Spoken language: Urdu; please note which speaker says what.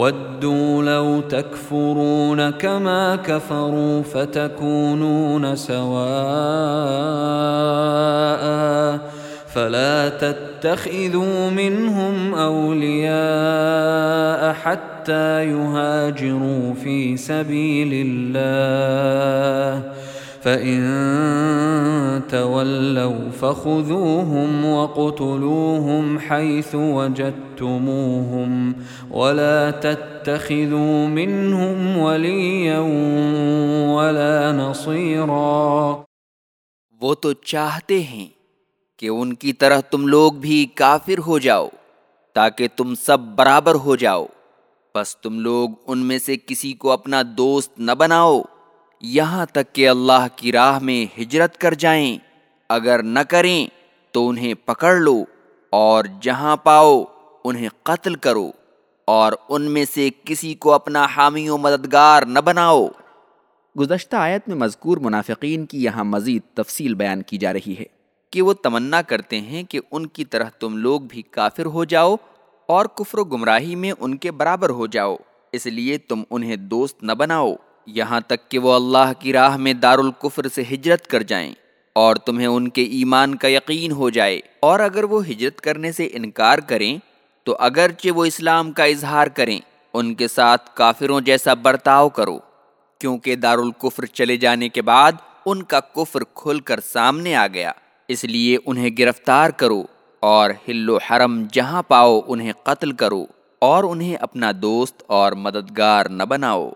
Speaker 1: ودوا لو تكفرون كما كفروا فتكونون سواء فلا تتخذوا منهم أولياء حتى يهاجروا في سبيل الله فإن تولوا فخذوهم وقتلوهم حيث وجدتموهم ولا تتخذوا منهم وليا ولا نصيرا
Speaker 2: وہ تو چاہتے ہیں کہ ان کی طرح تم لوگ بھی کافر ہو جاؤ تاکہ تم سب برابر ہو جاؤ۔ بس تم لوگ ان میں سے کسی کو اپنا دوست نہ بناؤ۔ یہاں تک کہ اللہ کی راہ میں ہجرت کر جائیں۔ اگر نہ کریں تو انہیں پکڑ لو اور جہاں پاؤ انہیں قتل کرو اور ان میں سے کسی کو اپنا حامی و مددگار نہ بناؤ۔
Speaker 3: گزشتہ آیت میں مذکور منافقین کی یہاں مزید تفصیل بیان کی جا رہی ہے
Speaker 2: کہ وہ تمنا کرتے ہیں کہ ان کی طرح تم لوگ بھی کافر ہو جاؤ اور کفر و گمراہی میں ان کے برابر ہو جاؤ، اس لیے تم انہیں دوست نہ بناؤ۔ یہاں تک کہ وہ اللہ کی راہ میں دار القفر سے ہجرت کر جائیں اور تمہیں ان کے ایمان کا یقین ہو جائے۔ اور اگر وہ ہجرت کرنے سے انکار کریں، تو اگرچہ وہ اسلام کا اظہار کریں، ان کے ساتھ کافروں جیسا برتاؤ کرو۔ کیونکہ دارالقفر چلے جانے کے بعد ان کا کفر کھل کر سامنے آ گیا۔ اس لیے انہیں گرفتار کرو اور ہل و حرم جہاں پاؤ انہیں قتل کرو اور انہیں اپنا دوست اور مددگار نہ بناؤ۔